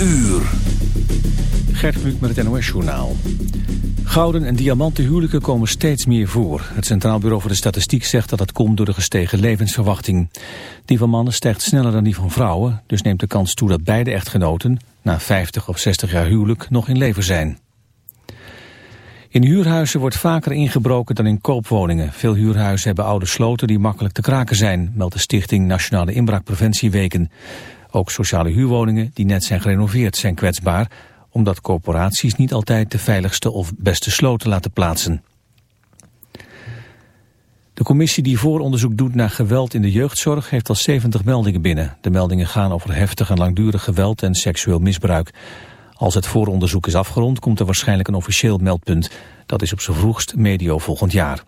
uur. Gert met het NOS-journaal. Gouden en diamanten huwelijken komen steeds meer voor. Het Centraal Bureau voor de Statistiek zegt dat dat komt door de gestegen levensverwachting. Die van mannen stijgt sneller dan die van vrouwen, dus neemt de kans toe dat beide echtgenoten, na 50 of 60 jaar huwelijk, nog in leven zijn. In huurhuizen wordt vaker ingebroken dan in koopwoningen. Veel huurhuizen hebben oude sloten die makkelijk te kraken zijn, meldt de stichting Nationale Inbraakpreventieweken. Ook sociale huurwoningen die net zijn gerenoveerd zijn kwetsbaar, omdat corporaties niet altijd de veiligste of beste sloten laten plaatsen. De commissie die vooronderzoek doet naar geweld in de jeugdzorg heeft al 70 meldingen binnen. De meldingen gaan over heftig en langdurig geweld en seksueel misbruik. Als het vooronderzoek is afgerond komt er waarschijnlijk een officieel meldpunt. Dat is op z'n vroegst medio volgend jaar.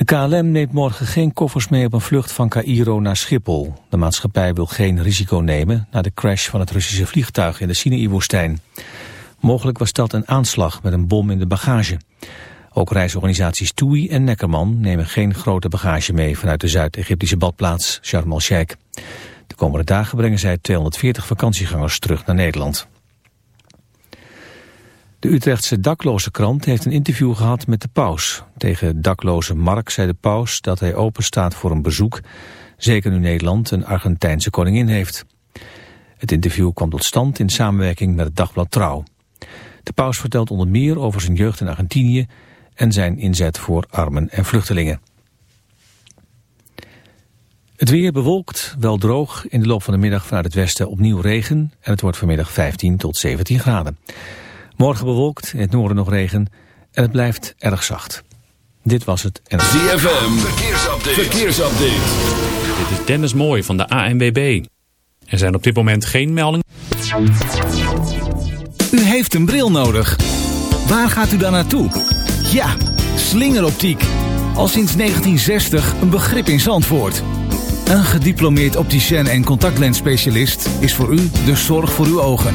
De KLM neemt morgen geen koffers mee op een vlucht van Cairo naar Schiphol. De maatschappij wil geen risico nemen na de crash van het Russische vliegtuig in de Sinaï-woestijn. Mogelijk was dat een aanslag met een bom in de bagage. Ook reisorganisaties TUI en Neckerman nemen geen grote bagage mee vanuit de Zuid-Egyptische badplaats Sharm el-Sheikh. De komende dagen brengen zij 240 vakantiegangers terug naar Nederland. De Utrechtse dakloze krant heeft een interview gehad met de paus. Tegen dakloze Mark zei de paus dat hij open staat voor een bezoek, zeker nu Nederland een Argentijnse koningin heeft. Het interview kwam tot stand in samenwerking met het dagblad Trouw. De paus vertelt onder meer over zijn jeugd in Argentinië en zijn inzet voor armen en vluchtelingen. Het weer bewolkt, wel droog, in de loop van de middag vanuit het westen opnieuw regen en het wordt vanmiddag 15 tot 17 graden. Morgen bewolkt, in het noorden nog regen en het blijft erg zacht. Dit was het. En... ZFM, verkeersupdate. verkeersupdate. Dit is Dennis Mooij van de ANWB. Er zijn op dit moment geen meldingen. U heeft een bril nodig. Waar gaat u dan naartoe? Ja, slingeroptiek. Al sinds 1960 een begrip in Zandvoort. Een gediplomeerd opticien en contactlensspecialist is voor u de zorg voor uw ogen.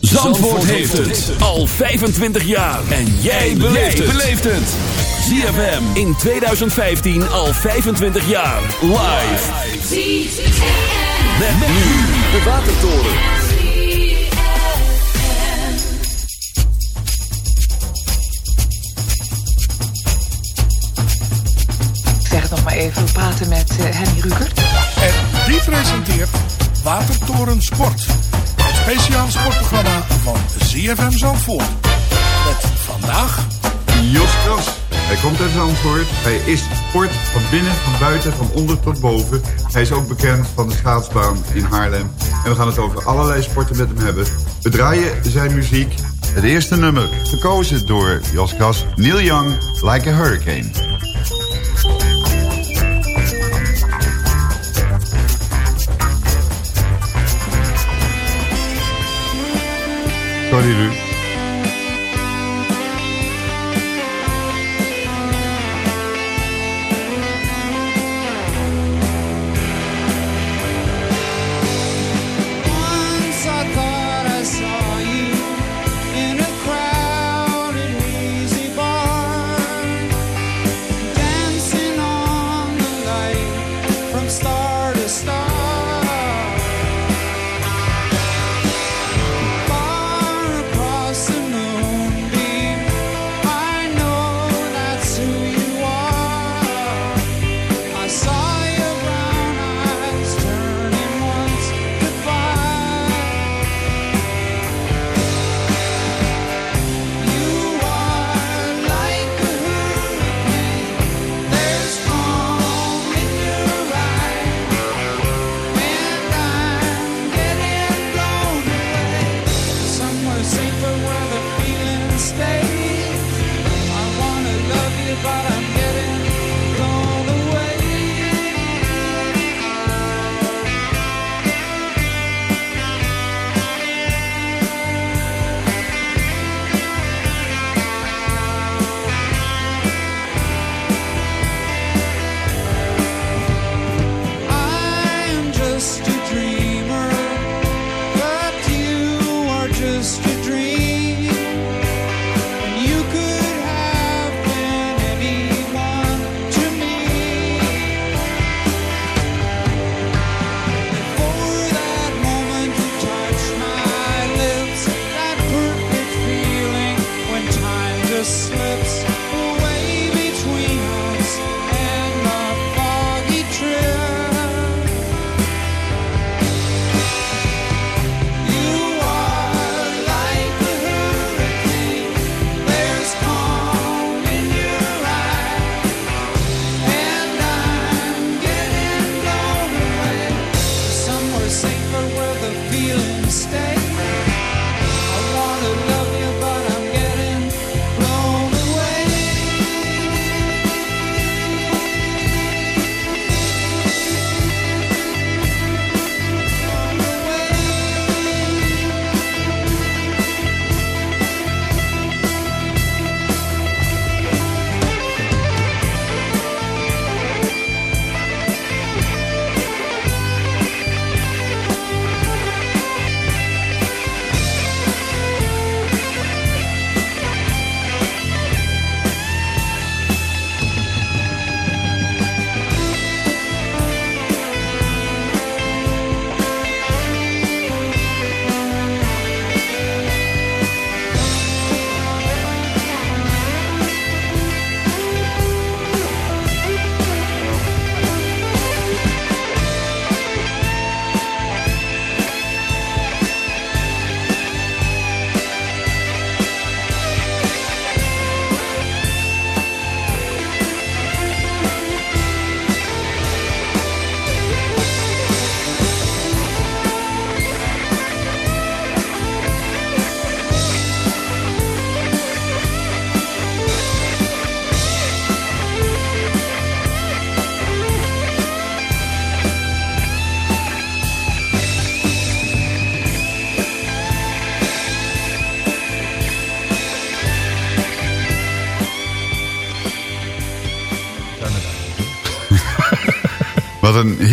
Zandvoort heeft het al 25 jaar. En jij beleeft het. ZFM in 2015 al 25 jaar. Live. ZFM. Met, met nu de Watertoren. Ik zeg het nog maar even, we praten met uh, Henny Rukert. En die presenteert Watertoren Sport. Het speciaal sportprogramma van ZFM Zandvoort. Met vandaag... Jos Kras. Hij komt uit Zandvoort. Hij is sport van binnen, van buiten, van onder tot boven. Hij is ook bekend van de schaatsbaan in Haarlem. En we gaan het over allerlei sporten met hem hebben. We draaien zijn muziek. Het eerste nummer, gekozen door Jos Kras, Neil Young, Like a Hurricane. Sorry Ru.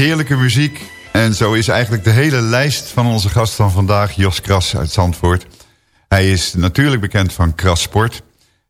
Heerlijke muziek. En zo is eigenlijk de hele lijst van onze gast van vandaag, Jos Kras uit Zandvoort. Hij is natuurlijk bekend van Kras Sport.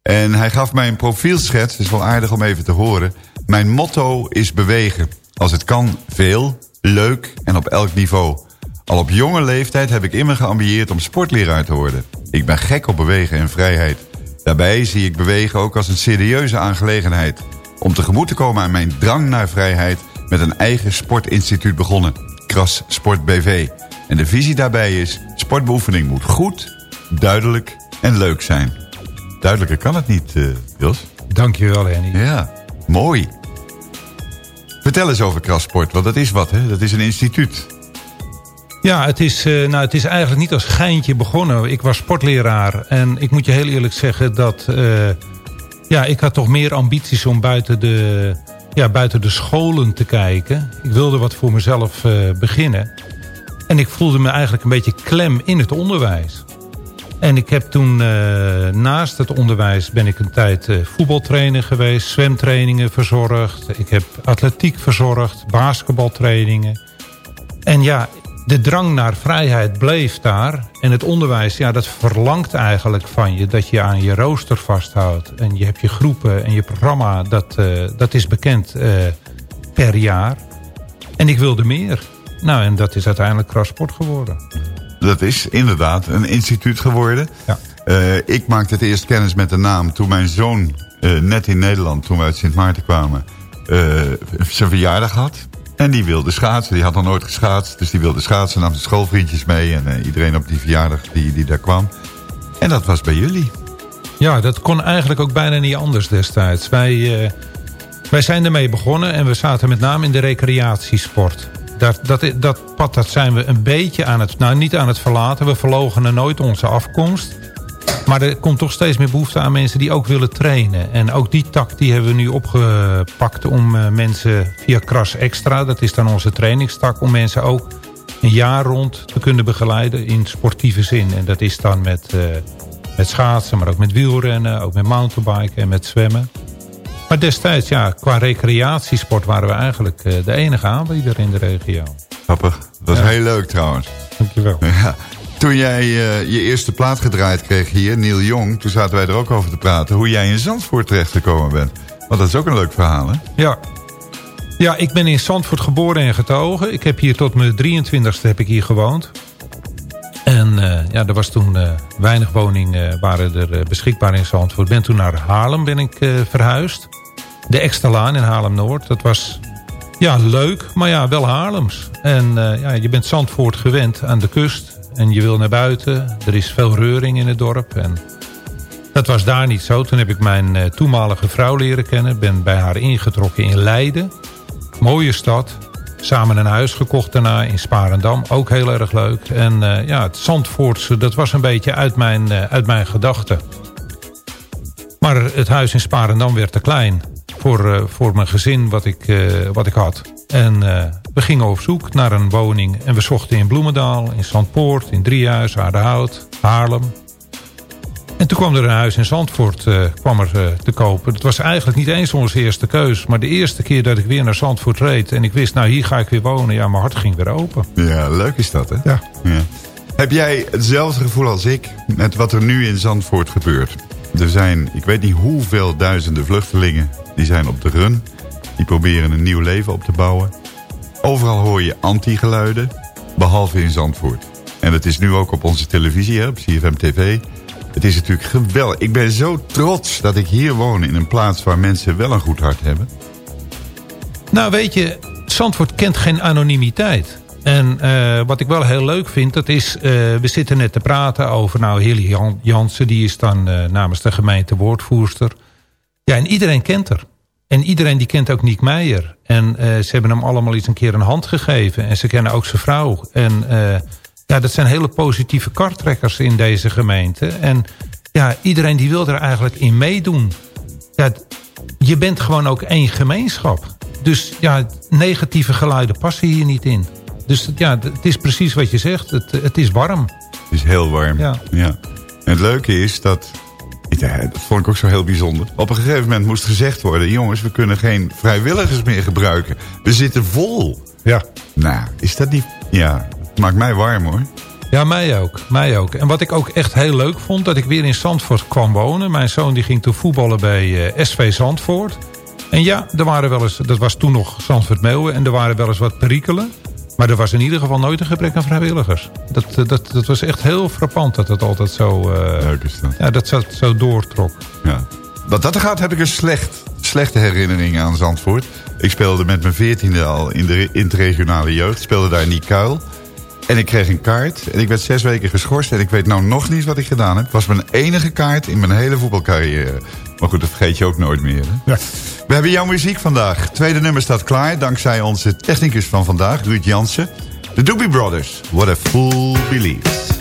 En hij gaf mij een profielschets, het is wel aardig om even te horen. Mijn motto is bewegen. Als het kan, veel, leuk en op elk niveau. Al op jonge leeftijd heb ik immer geambieerd om sportleraar te worden. Ik ben gek op bewegen en vrijheid. Daarbij zie ik bewegen ook als een serieuze aangelegenheid. Om tegemoet te komen aan mijn drang naar vrijheid... met een eigen sportinstituut begonnen. Kras Sport BV. En de visie daarbij is... sportbeoefening moet goed, duidelijk en leuk zijn. Duidelijker kan het niet, uh, Jos. Dankjewel, Henny. Ja, mooi. Vertel eens over Kras Sport, want dat is wat, hè? Dat is een instituut. Ja, het is, uh, nou, het is eigenlijk niet als geintje begonnen. Ik was sportleraar en ik moet je heel eerlijk zeggen dat... Uh, ja, ik had toch meer ambities om buiten de, ja, buiten de scholen te kijken. Ik wilde wat voor mezelf uh, beginnen. En ik voelde me eigenlijk een beetje klem in het onderwijs. En ik heb toen naast het onderwijs ben ik een tijd voetbaltrainer geweest. Zwemtrainingen verzorgd. Ik heb atletiek verzorgd. Basketbaltrainingen. En ja, de drang naar vrijheid bleef daar. En het onderwijs, ja, dat verlangt eigenlijk van je... dat je aan je rooster vasthoudt. En je hebt je groepen en je programma, dat, uh, dat is bekend uh, per jaar. En ik wilde meer. Nou, en dat is uiteindelijk Krasport geworden. Dat is inderdaad een instituut geworden. Ja. Uh, ik maakte het eerst kennis met de naam toen mijn zoon... net in Nederland, toen we uit Sint Maarten kwamen... zijn verjaardag had. En die wilde schaatsen. Die had nog nooit geschaatst. Dus die wilde schaatsen. Nam zijn schoolvriendjes mee. En uh, iedereen op die verjaardag die, die daar kwam. En dat was bij jullie. Ja, dat kon eigenlijk ook bijna niet anders destijds. Wij, uh, wij zijn ermee begonnen. En we zaten met name in de recreatiesport. Dat, dat, dat pad dat zijn we een beetje aan het... Nou, niet aan het verlaten. We verlogen nooit onze afkomst. Maar er komt toch steeds meer behoefte aan mensen die ook willen trainen. En ook die tak die hebben we nu opgepakt om uh, mensen via Kras Extra... dat is dan onze trainingstak, om mensen ook een jaar rond te kunnen begeleiden in sportieve zin. En dat is dan met, uh, met schaatsen, maar ook met wielrennen, ook met mountainbiken en met zwemmen. Maar destijds, ja, qua recreatiesport waren we eigenlijk uh, de enige aanbieder in de regio. Grappig. Dat was ja. heel leuk trouwens. Dankjewel. Ja. Toen jij uh, je eerste plaat gedraaid kreeg hier, Neil Jong... toen zaten wij er ook over te praten... hoe jij in Zandvoort terechtgekomen bent. Want dat is ook een leuk verhaal, hè? Ja. Ja, ik ben in Zandvoort geboren en getogen. Ik heb hier tot mijn 23ste heb ik hier gewoond. En uh, ja, er was toen uh, weinig woningen waren er beschikbaar in Zandvoort. Ben toen naar Haarlem ben ik verhuisd. De Extra in Haarlem-Noord. Dat was ja, leuk, maar ja, wel Haarlems. En ja, je bent Zandvoort gewend aan de kust en je wil naar buiten. Er is veel reuring in het dorp. En dat was daar niet zo. Toen heb ik mijn uh, toenmalige vrouw leren kennen. Ben bij haar ingetrokken in Leiden. Mooie stad. Samen een huis gekocht daarna in Sparendam. Ook heel erg leuk. En uh, ja, het Zandvoortse, dat was een beetje uit mijn, uh, uit mijn gedachten. Maar het huis in Sparendam werd te klein. Voor, voor mijn gezin wat ik, wat ik had. En we gingen op zoek naar een woning. En we zochten in Bloemendaal, in Zandpoort, in Driehuis, Aardehout, Haarlem. En toen kwam er een huis in Zandvoort uh, kwam er, uh, te kopen. Dat was eigenlijk niet eens onze eerste keus. Maar de eerste keer dat ik weer naar Zandvoort reed... en ik wist, nou hier ga ik weer wonen. Ja, mijn hart ging weer open. Ja, leuk is dat, hè? Ja. ja. Heb jij hetzelfde gevoel als ik met wat er nu in Zandvoort gebeurt? Er zijn, ik weet niet hoeveel duizenden vluchtelingen... die zijn op de run. Die proberen een nieuw leven op te bouwen. Overal hoor je anti-geluiden, behalve in Zandvoort. En dat is nu ook op onze televisie, op CFM TV. Het is natuurlijk geweldig. Ik ben zo trots dat ik hier woon in een plaats waar mensen wel een goed hart hebben. Nou weet je, Zandvoort kent geen anonimiteit. En uh, wat ik wel heel leuk vind, dat is... Uh, we zitten net te praten over nou Hilly Jan Jansen. Die is dan uh, namens de gemeente woordvoerster. Ja, en iedereen kent haar. En iedereen die kent ook Niek Meijer. En uh, ze hebben hem allemaal eens een keer een hand gegeven. En ze kennen ook zijn vrouw. En uh, ja, dat zijn hele positieve kartrekkers in deze gemeente. En ja, iedereen die wil er eigenlijk in meedoen. Ja, je bent gewoon ook één gemeenschap. Dus ja, negatieve geluiden passen hier niet in. Dus ja, het is precies wat je zegt. Het, het is warm. Het is heel warm, ja. ja. En het leuke is dat ja, dat vond ik ook zo heel bijzonder. Op een gegeven moment moest gezegd worden... jongens, we kunnen geen vrijwilligers meer gebruiken. We zitten vol. Ja. Nou, is dat niet... Ja, het maakt mij warm hoor. Ja, mij ook. Mij ook. En wat ik ook echt heel leuk vond, dat ik weer in Zandvoort kwam wonen. Mijn zoon die ging toen voetballen bij eh, SV Zandvoort. En ja, er waren wel eens, dat was toen nog Zandvoort Meeuwen... en er waren wel eens wat perikelen. Maar er was in ieder geval nooit een gebrek aan vrijwilligers. Dat, eh, dat, dat was echt heel frappant dat het altijd zo, uh, Leuk is dat. Ja, dat zo, zo doortrok. Ja. Wat dat gaat, heb ik een slecht, slechte herinnering aan Zandvoort. Ik speelde met mijn veertiende al in de interregionale jeugd. Speelde daar in die kuil. En ik kreeg een kaart. En ik werd zes weken geschorst. En ik weet nou nog niet wat ik gedaan heb. Het was mijn enige kaart in mijn hele voetbalcarrière. Maar goed, dat vergeet je ook nooit meer. Hè? Ja. We hebben jouw muziek vandaag. Tweede nummer staat klaar. Dankzij onze technicus van vandaag, Ruud Jansen. De Doobie Brothers. What a Fool Believes.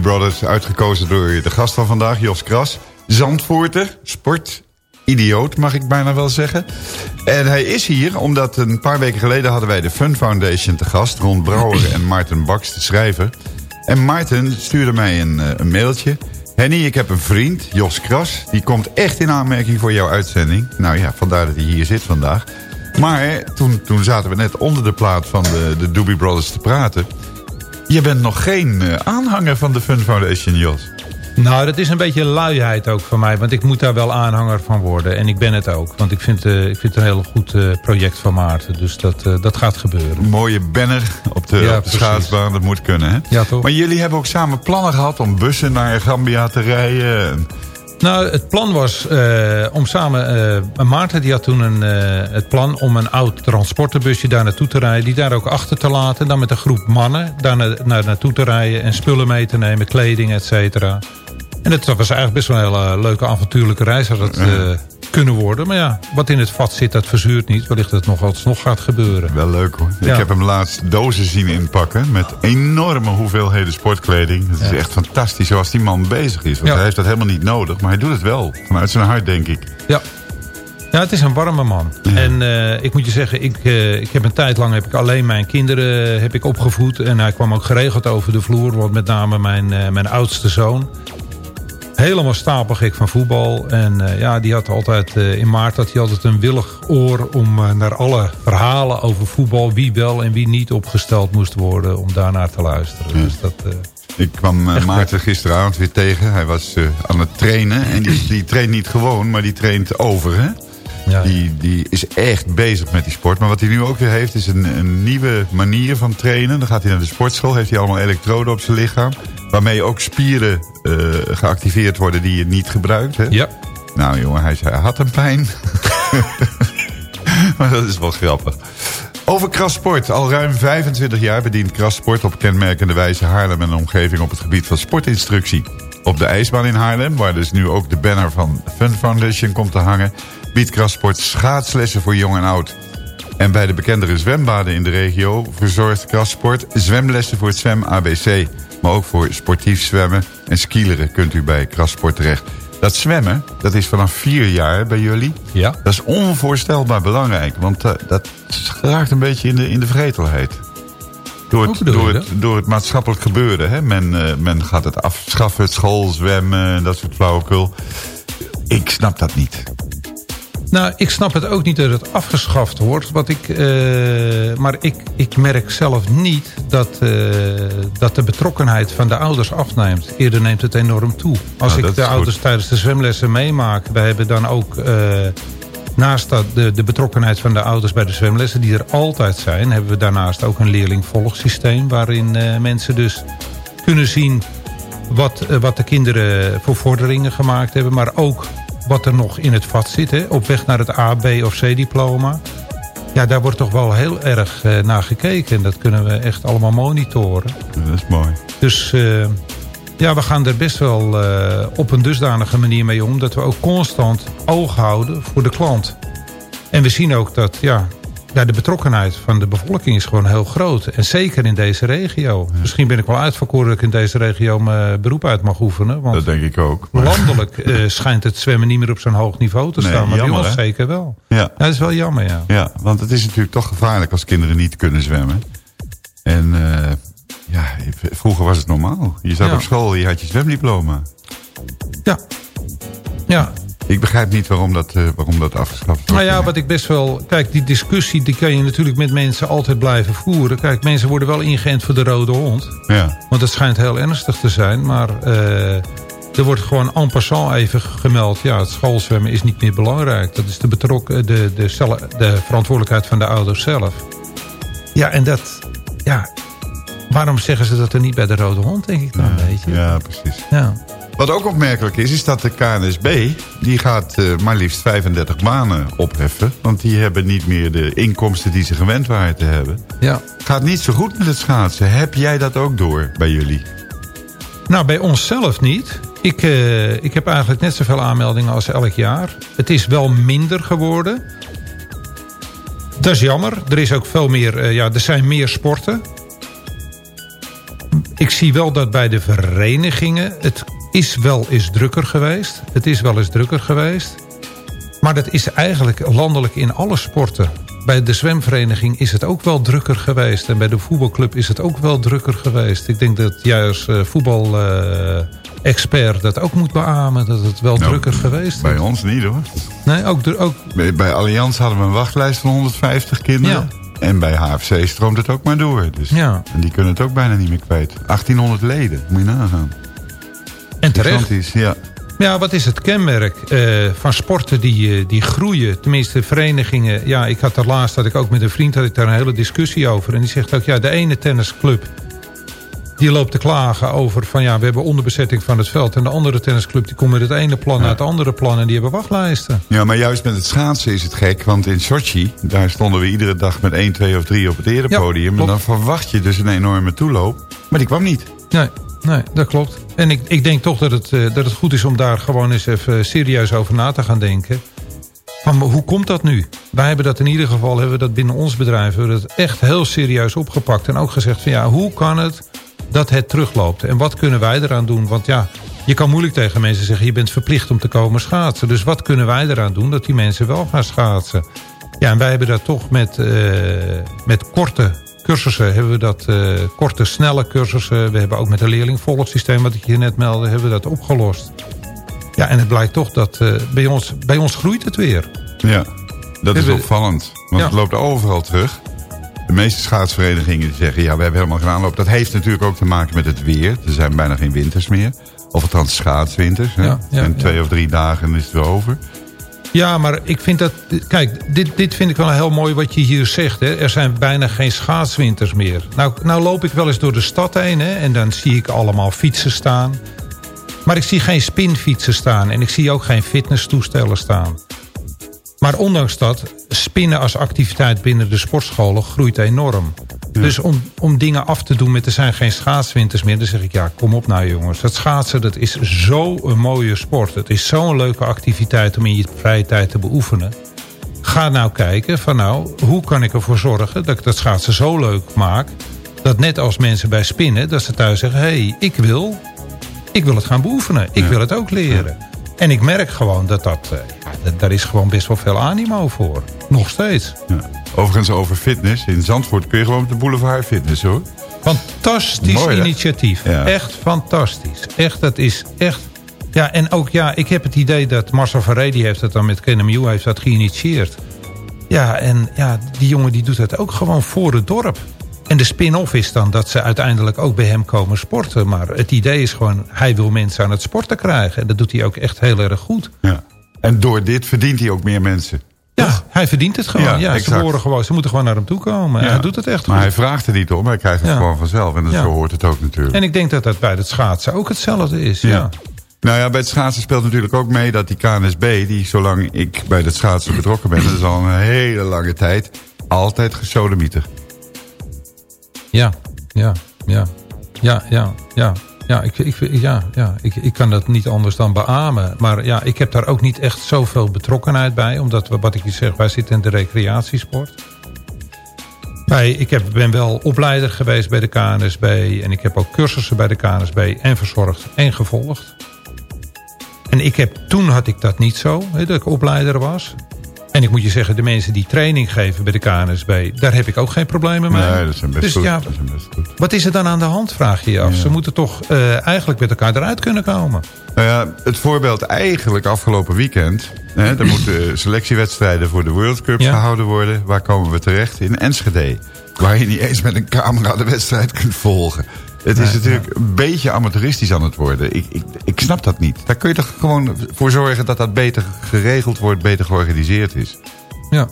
Brothers, uitgekozen door de gast van vandaag, Jos Kras. Zandvoorter, sport, idioot mag ik bijna wel zeggen. En hij is hier omdat een paar weken geleden hadden wij de Fun Foundation te gast. Ron Brouwer en Maarten Baks, de schrijver. En Maarten stuurde mij een, eh, een mailtje. Henny, ik heb een vriend, Jos Kras. Die komt echt in aanmerking voor jouw uitzending. Nou ja, vandaar dat hij hier zit vandaag. Maar toen, toen zaten we net onder de plaat van de, de Doobie Brothers te praten. Je bent nog geen eh, aanhanger van de Fun Foundation, Jos. Nou, dat is een beetje luiheid ook van mij. Want ik moet daar wel aanhanger van worden. En ik ben het ook. Want ik vind, eh, ik vind het een heel goed eh, project van Maarten. Dus dat, dat gaat gebeuren. Een mooie banner op de, Ja, op de schaatsbaan, dat moet kunnen, hè? Ja, toch? Maar jullie hebben ook samen plannen gehad om bussen naar Gambia te rijden. Nou, het plan was eh, om samen... eh, Maarten die had toen een, eh, het plan om een oud transporterbusje daar naartoe te rijden. Die daar ook achter te laten. Dan met een groep mannen daar na, naar, naartoe te rijden. En spullen mee te nemen, kleding, et cetera. En het was eigenlijk best wel een hele leuke avontuurlijke reis. Had het kunnen worden. Maar ja, wat in het vat zit, dat verzuurt niet. Wellicht dat het nog alsnog gaat gebeuren. Wel leuk hoor. Ja. Ik heb hem laatst dozen zien inpakken met enorme hoeveelheden sportkleding. Het is Ja. echt fantastisch zoals die man bezig is. Want Ja. hij heeft dat helemaal niet nodig, maar hij doet het wel. Vanuit zijn hart, denk ik. Ja. Ja, het is een warme man. En eh, ik moet je zeggen, ik, eh, ik heb een tijd lang heb ik alleen mijn kinderen eh, heb ik opgevoed. En hij kwam ook geregeld over de vloer. Want met name mijn, mijn oudste zoon. Helemaal stapelgek van voetbal. En eh, ja, die had altijd, eh, in maart had hij altijd een willig oor... om eh, naar alle verhalen over voetbal... wie wel en wie niet opgesteld moest worden... om daarnaar te luisteren. Dus dat... Ik kwam Maarten gisteravond weer tegen. Hij was aan het trainen. En die, die traint niet gewoon, maar die traint over. Hè? Ja, Die, die is echt bezig met die sport. Maar wat hij nu ook weer heeft, is een, een nieuwe manier van trainen. Dan gaat hij naar de sportschool, heeft hij allemaal elektroden op zijn lichaam. Waarmee ook spieren eh, geactiveerd worden die je niet gebruikt. Hè? ja. Nou jongen, hij, zei, hij had een pijn. maar dat is wel grappig. Over Krasport. Al ruim 25 jaar bedient Krasport op kenmerkende wijze Haarlem en de omgeving op het gebied van sportinstructie. Op de ijsbaan in Haarlem, waar dus nu ook de banner van Fun Foundation komt te hangen, biedt Krasport schaatslessen voor jong en oud. En bij de bekendere zwembaden in de regio verzorgt Krasport zwemlessen voor het zwem ABC. Maar ook voor sportief zwemmen en skileren kunt u bij Krasport terecht. Dat zwemmen, dat is vanaf vier jaar bij jullie. Ja. Dat is onvoorstelbaar belangrijk, want eh, dat raakt een beetje in de, in de vergetelheid. Door het, door het, door het maatschappelijk gebeuren. Hè? Men, eh, men gaat het afschaffen, het schoolzwemmen en dat soort flauwekul. Ik snap dat niet. Nou, ik snap het ook niet dat het afgeschaft wordt. Wat ik, eh, maar ik, ik merk zelf niet dat, eh, dat de betrokkenheid van de ouders afneemt. Eerder neemt het enorm toe. Als Nou, ik de goed. ouders tijdens de zwemlessen meemaak... we hebben dan ook eh, naast dat de, de betrokkenheid van de ouders bij de zwemlessen... die er altijd zijn, hebben we daarnaast ook een leerlingvolgsysteem... waarin mensen dus kunnen zien wat, wat de kinderen voor vorderingen gemaakt hebben... maar ook wat er nog in het vat zit, hè, op weg naar het A, B of C diploma. Ja, daar wordt toch wel heel erg eh, naar gekeken. En dat kunnen we echt allemaal monitoren. Dat is mooi. Dus eh, ja, we gaan er best wel eh, op een dusdanige manier mee om... dat we ook constant oog houden voor de klant. En we zien ook dat ja, ja, de betrokkenheid van de bevolking is gewoon heel groot. En zeker in deze regio. Misschien ben ik wel uitverkoren dat ik in deze regio mijn beroep uit mag oefenen. Want Dat denk ik ook. Maar- landelijk eh, schijnt het zwemmen niet meer op zo'n hoog niveau te Nee, staan. maar bij jammer, ons hè? zeker wel. Ja. Ja, dat is wel jammer, ja. Ja, want het is natuurlijk toch gevaarlijk als kinderen niet kunnen zwemmen. En eh, ja, vroeger was het normaal. Je zat Ja. op school, je had je zwemdiploma. Ja. Ja, Ik begrijp niet waarom dat, eh, waarom dat afgeschaft wordt. Nou ja, wat ik best wel... Kijk, die discussie die kan je natuurlijk met mensen altijd blijven voeren. Kijk, mensen worden wel ingeënt voor de rode hond. Ja, Want het schijnt heel ernstig te zijn. Maar eh, er wordt gewoon en passant even gemeld... ja, het schoolzwemmen is niet meer belangrijk. Dat is de, betrokken, de, de, cel- de verantwoordelijkheid van de ouders zelf. Ja, en dat... Ja, waarom zeggen ze dat er niet bij de rode hond, denk ik dan, weet je? ja, precies. Ja. Wat ook opmerkelijk is, is dat de KNSB... die gaat eh, maar liefst 35 banen opheffen. Want die hebben niet meer de inkomsten die ze gewend waren te hebben. ja. Gaat niet zo goed met het schaatsen. Heb jij dat ook door bij jullie? Nou, bij onszelf niet. Ik, eh, ik heb eigenlijk net zoveel aanmeldingen als elk jaar. Het is wel minder geworden. Dat is jammer. Er is ook veel meer, eh, ja, er zijn meer sporten. Ik zie wel dat bij de verenigingen... het is wel eens drukker geweest. Het is wel eens drukker geweest. Maar dat is eigenlijk landelijk in alle sporten. Bij de zwemvereniging is het ook wel drukker geweest. En bij de voetbalclub is het ook wel drukker geweest. Ik denk dat als eh, voetbal-expert dat ook moet beamen. Dat het wel Nou, drukker geweest Bij is. ons niet hoor. Nee, ook, ook Bij, bij Allianz hadden we een wachtlijst van 150 kinderen. En bij HFC stroomt het ook maar door. Dus. Ja. En die kunnen het ook bijna niet meer kwijt. 1800 leden, moet je nagaan. En terecht. Gigantisch, ja. Ja, wat is het kenmerk eh, van sporten die, eh, die groeien? Tenminste, verenigingen. Ja, ik had er laatst, dat ik ook met een vriend, had ik daar een hele discussie over. En die zegt ook, ja, de ene tennisclub... die loopt te klagen over van, ja, we hebben onderbezetting van het veld. En de andere tennisclub, die komt met het ene plan naar het andere plan... en die hebben wachtlijsten. Ja, maar juist met het schaatsen is het gek. Want in Sochi, daar stonden we iedere dag met 1, 2 of 3 op het erepodium. en klopt. dan verwacht je dus een enorme toeloop. Maar die kwam niet. Nee, nee, dat klopt. En ik, ik denk toch dat het, eh, dat het goed is om daar gewoon eens even serieus over na te gaan denken. Van, hoe komt dat nu? Wij hebben dat in ieder geval, hebben we dat binnen ons bedrijf... hebben dat echt heel serieus opgepakt. En ook gezegd van ja, hoe kan het dat het terugloopt? En wat kunnen wij eraan doen? Want ja, je kan moeilijk tegen mensen zeggen... je bent verplicht om te komen schaatsen. Dus wat kunnen wij eraan doen dat die mensen wel gaan schaatsen? Ja, en wij hebben dat toch met, eh, met korte cursussen... hebben we dat eh, korte, snelle cursussen... we hebben ook met een leerlingvolgsysteem... wat ik je net meldde, hebben we dat opgelost. Ja, en het blijkt toch dat eh, bij, ons, bij ons groeit het weer. Ja, dat is opvallend. Want Ja. het loopt overal terug. De meeste schaatsverenigingen die zeggen... ja, we hebben helemaal geen aanloop. Dat heeft natuurlijk ook te maken met het weer. Er zijn bijna geen winters meer. Of althans schaatswinters. Hè? Ja, ja, en twee of drie dagen is het weer over. Ja, maar ik vind dat... Kijk, dit, dit vind ik wel heel mooi wat je hier zegt. Hè. Er zijn bijna geen schaatswinters meer. Nou, nou loop ik wel eens door de stad heen... Hè, en dan zie ik allemaal fietsen staan. Maar ik zie geen spinfietsen staan. En ik zie ook geen fitnesstoestellen staan. Maar ondanks dat, spinnen als activiteit binnen de sportscholen groeit enorm. Dus om, om dingen af te doen met er zijn geen schaatswinters meer... dan zeg ik, ja, kom op nou jongens. Dat schaatsen, dat is zo'n mooie sport. Het is zo'n leuke activiteit om in je vrije tijd te beoefenen. Ga nou kijken van nou, hoe kan ik ervoor zorgen... dat ik dat schaatsen zo leuk maak... dat net als mensen bij spinnen, dat ze thuis zeggen... hé, hey, ik wil ik wil het gaan beoefenen. Ik wil het ook leren. En ik merk gewoon dat dat... eh, dat- daar is gewoon best wel veel animo voor. Nog steeds. Ja. Overigens over fitness. In Zandvoort kun je gewoon op de boulevard fitness hoor. Fantastisch Mooi, initiatief. Ja. Echt fantastisch. Echt, dat is echt... Ja, en ook ja, ik heb het idee dat Marcel Verree... die heeft dat dan met KNMU heeft dat geïnitieerd. Ja, en ja, die jongen die doet dat ook gewoon voor het dorp. En de spin-off is dan dat ze uiteindelijk ook bij hem komen sporten. Maar het idee is gewoon, hij wil mensen aan het sporten krijgen. En dat doet hij ook echt heel erg goed. Ja. En door dit verdient hij ook meer mensen. Ja, hij verdient het gewoon. Ja, Ja, ze, horen gewoon, ze moeten gewoon naar hem toe komen. En Ja. hij doet het echt Maar hij vraagt er niet om, hij krijgt het Ja. gewoon vanzelf. En dat zo hoort het ook natuurlijk. En ik denk dat dat bij het schaatsen ook hetzelfde is. Ja. Nou ja, bij het schaatsen speelt natuurlijk ook mee dat die KNSB... die zolang ik bij het schaatsen betrokken ben... dat is al een hele lange tijd... altijd gesodemieter. Ja, ja, ja, ja, ja, ja. Ja, ik, ik, ja, ja ik, ik kan dat niet anders dan beamen. Maar ja, ik heb daar ook niet echt zoveel betrokkenheid bij. Omdat, wat ik je zeg, wij zitten in de recreatiesport. Wij, ik heb, ben wel opleider geweest bij de KNSB. En ik heb ook cursussen bij de KNSB en verzorgd en gevolgd. En ik heb, toen had ik dat niet zo, dat ik opleider was. En ik moet je zeggen, de mensen die training geven bij de KNSB... daar heb ik ook geen problemen mee. Nee, dat zijn best dus goed. ja, Dat zijn best goed. wat is er dan aan de hand, vraag je je af. Ja. Ze moeten toch eh, eigenlijk met elkaar eruit kunnen komen. Nou ja, het voorbeeld eigenlijk afgelopen weekend... Hè, er moeten selectiewedstrijden voor de World Cup Ja. gehouden worden. Waar komen we terecht? In Enschede. Waar je niet eens met een camera de wedstrijd kunt volgen. Het is natuurlijk een beetje amateuristisch aan het worden. Ik, ik, ik snap dat niet. Daar kun je toch gewoon voor zorgen dat dat beter geregeld wordt... beter georganiseerd is. Ja,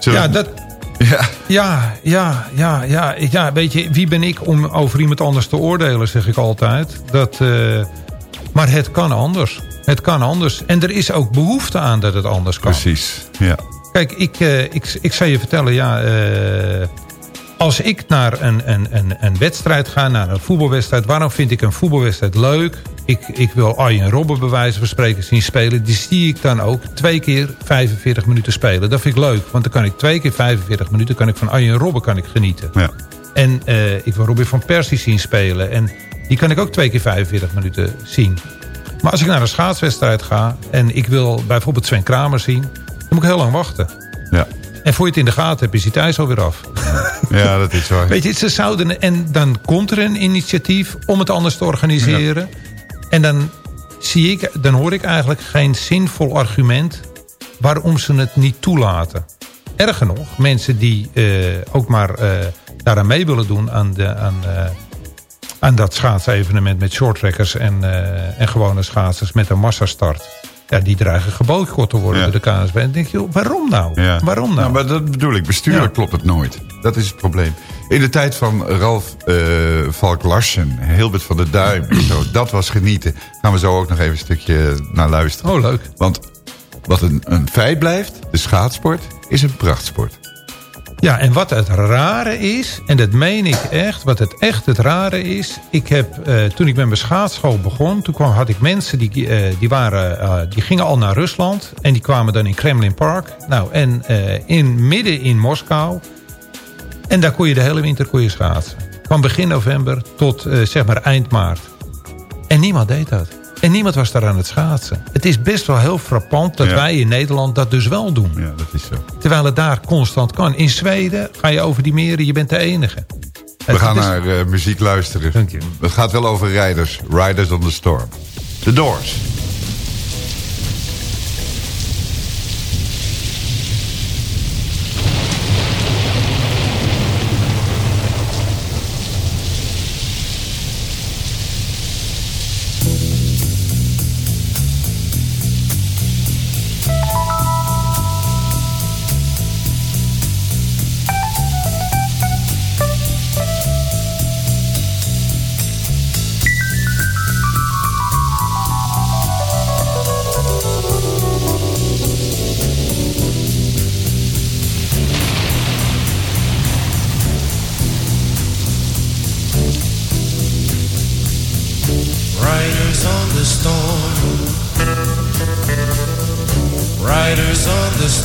Zullen ja, we- dat, ja. ja, ja, ja, ja, ja. Weet je, wie ben ik om over iemand anders te oordelen, zeg ik altijd. Dat, eh, maar het kan anders. Het kan anders. En er is ook behoefte aan dat het anders kan. Precies, ja. Kijk, ik, eh, ik, ik zou je vertellen, ja... eh, als ik naar een, een, een, een wedstrijd ga, naar een voetbalwedstrijd... waarom vind ik een voetbalwedstrijd leuk? Ik, ik wil Arjen Robben bij wijze van spreken zien spelen. Die zie ik dan ook twee keer 45 minuten spelen. Dat vind ik leuk, want dan kan ik twee keer 45 minuten... kan ik van Arjen Robben kan ik genieten. ja. En eh, ik wil Robin van Persie zien spelen. En die kan ik ook twee keer 45 minuten zien. Maar als ik naar een schaatswedstrijd ga... en ik wil bijvoorbeeld Sven Kramer zien... dan moet ik heel lang wachten. Ja. En voor je het in de gaten hebt, is die thuis alweer af. ja, dat is waar. Weet je, ze zouden... En dan komt er een initiatief om het anders te organiseren. En dan, zie ik, dan hoor ik eigenlijk geen zinvol argument... waarom ze het niet toelaten. Erger nog, mensen die eh, ook maar eh, daaraan mee willen doen... aan, de, aan, eh, aan dat schaatsevenement met shorttrackers en, en gewone schaatsers met een massastart. Ja, die dreigen geboycott te worden Ja. door de KNSB. En dan denk je, waarom nou? Ja. Waarom nou? Nou, maar dat bedoel ik. Bestuurlijk klopt het nooit. Dat is het probleem. In de tijd van Ralf eh, Valk Larsen, Hilbert van der Duim... en zo, dat was genieten. Gaan we zo ook nog even een stukje naar luisteren. Oh, leuk. Want wat een, een feit blijft, de schaatsport is een prachtsport. Ja, en wat het rare is, en dat meen ik echt, wat het echt het rare is... Ik heb, eh, toen ik met mijn schaatsschool begon, toen kwam, had ik mensen die, eh, die, waren, eh, die gingen al naar Rusland... en die kwamen dan in Kremlin Park. Nou, en in, midden in Moskou. En daar kon je de hele winter kon je schaatsen. Van begin november tot zeg maar eind maart. En niemand deed dat. En niemand was daar aan het schaatsen. Het is best wel heel frappant dat Ja. wij in Nederland dat dus wel doen. Ja, dat is zo. Terwijl het daar constant kan. In Zweden ga je over die meren, je bent de enige. We gaan is- naar eh, muziek luisteren. Dank je. Het gaat wel over rijders. Riders on the Storm. The Doors.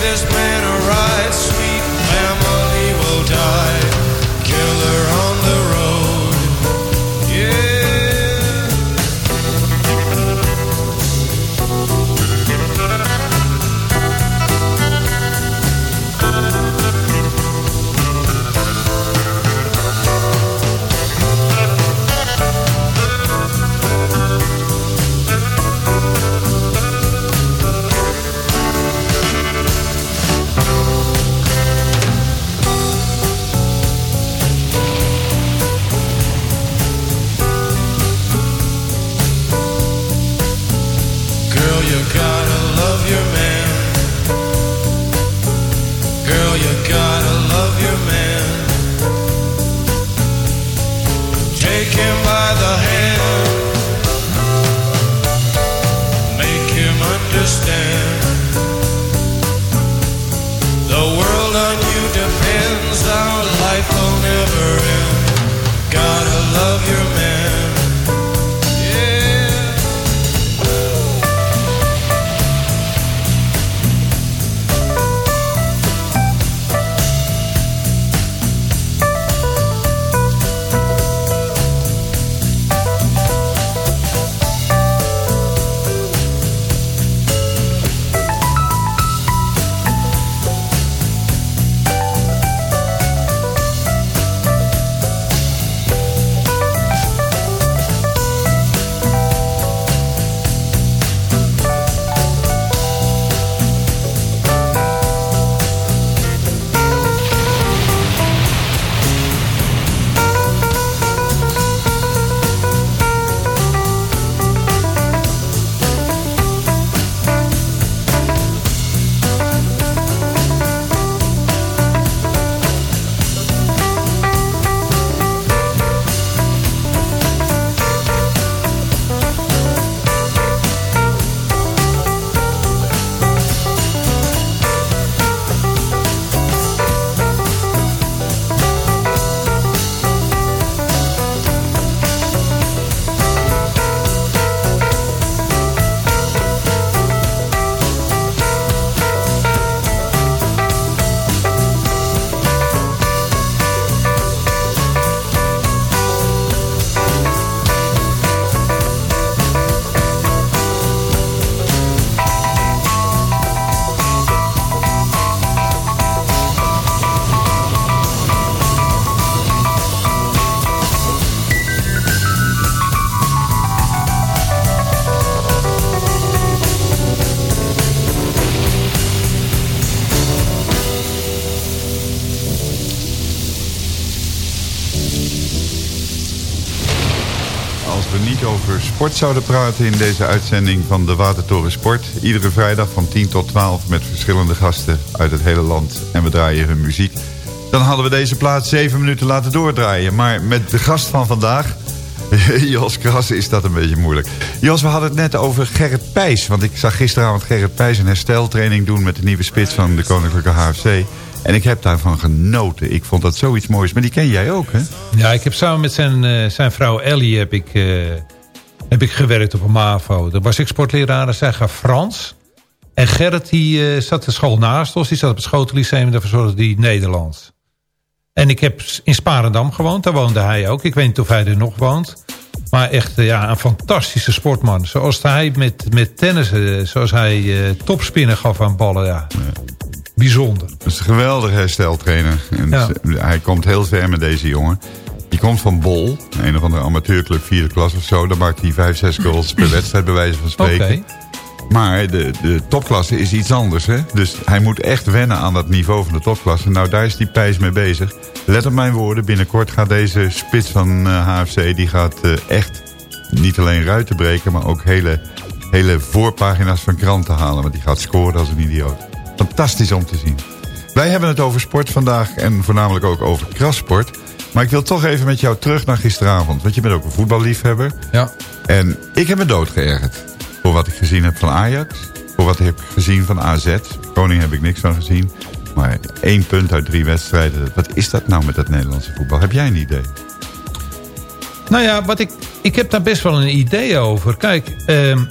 this man a sport zouden praten in deze uitzending van de Watertoren Sport. Iedere vrijdag van 10 tot 12 met verschillende gasten uit het hele land. En we draaien hun muziek. Dan hadden we deze plaats 7 minuten laten doordraaien. Maar met de gast van vandaag, Jos Kras, is dat een beetje moeilijk. Jos, we hadden het net over Gerrit Pijs. Want ik zag gisteravond Gerrit Pijs een hersteltraining doen... met de nieuwe spits van de Koninklijke HFC. En ik heb daarvan genoten. Ik vond dat zoiets moois. Maar die ken jij ook, hè? Ja, ik heb samen met zijn, eh, zijn vrouw Ellie heb ik, eh, heb ik gewerkt op een MAVO. Daar was ik sportleraar en zij gaf Frans. En Gerrit die, eh, zat de school naast ons. Die zat op het Schotenlyceum en daar verzorgde die Nederlands. En ik heb in Sparendam gewoond. Daar woonde hij ook. Ik weet niet of hij er nog woont. Maar echt eh, ja, een fantastische sportman. Zoals hij met, met tennis, eh, zoals hij topspinnen gaf aan ballen. Ja. Bijzonder. Dat is een geweldige hersteltrainer. En Ja. hij komt heel ver met deze jongen. Die komt van Bol, een of andere amateurclub, vierde klas of zo. Dan maakt hij vijf, zes goals per wedstrijd, bij wijze van spreken. Maar de, de topklasse is iets anders. Hè? Dus hij moet echt wennen aan dat niveau van de topklasse. Nou, daar is die Pijs mee bezig. Let op mijn woorden, binnenkort gaat deze spits van eh, HFC... die gaat eh, echt niet alleen ruiten breken... maar ook hele, hele voorpagina's van kranten halen. Want die gaat scoren als een idioot. Fantastisch om te zien. Wij hebben het over sport vandaag en voornamelijk ook over krassport. Maar ik wil toch even met jou terug naar gisteravond. Want je bent ook een voetballiefhebber. Ja. En ik heb me dood geërgerd. Voor wat ik gezien heb van Ajax. Voor wat ik heb gezien van AZ. Koning heb ik niks van gezien. Maar één punt uit drie wedstrijden. Wat is dat nou met dat Nederlandse voetbal? Heb jij een idee? Nou ja, wat ik, ik heb daar best wel een idee over. Kijk, ehm,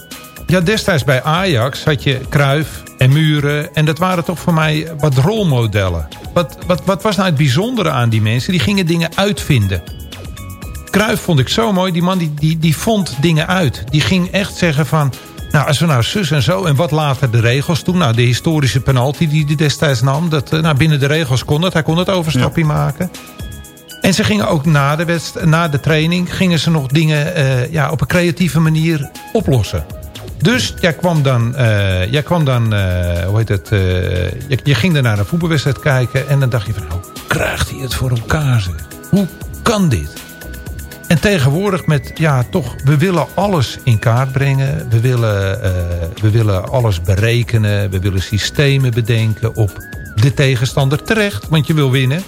ja, destijds bij Ajax had je Kruif en Muren. En dat waren toch voor mij wat rolmodellen. Wat, wat, wat was nou het bijzondere aan die mensen? Die gingen dingen uitvinden. Kruif vond ik zo mooi. Die man die, die, die vond dingen uit. Die ging echt zeggen van... Nou, als we nou zus en zo... en wat later de regels toen... nou, de historische penalty die hij destijds nam... Dat, eh, nou, binnen de regels kon dat. Hij kon het overstapje maken. En ze gingen ook na de, wedst- na de training... gingen ze nog dingen eh, ja, op een creatieve manier oplossen. Dus jij kwam dan... eh, jij kwam dan eh, hoe heet het... eh, je, ging dan naar een voetbalwedstrijd kijken... en dan dacht je van... hoe krijgt hij het voor elkaar? Hoe kan dit? En tegenwoordig met, ja, toch, we willen alles in kaart brengen. We willen, we willen alles berekenen. We willen systemen bedenken op de tegenstander terecht. Want je wil winnen.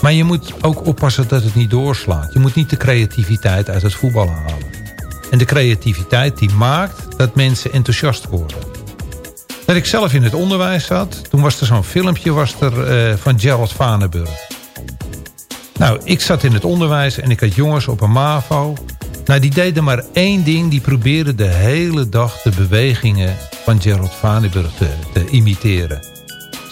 Maar je moet ook oppassen dat het niet doorslaat. Je moet niet de creativiteit uit het voetballen halen. En de creativiteit die maakt dat mensen enthousiast worden. Dat ik zelf in het onderwijs zat. Toen was er zo'n filmpje was er, eh, van Gerald Vanenburg. Nou, ik zat in het onderwijs en ik had jongens op een MAVO. Nou, die deden maar één ding. Die probeerden de hele dag de bewegingen van Gerald Vanenburg te, te imiteren.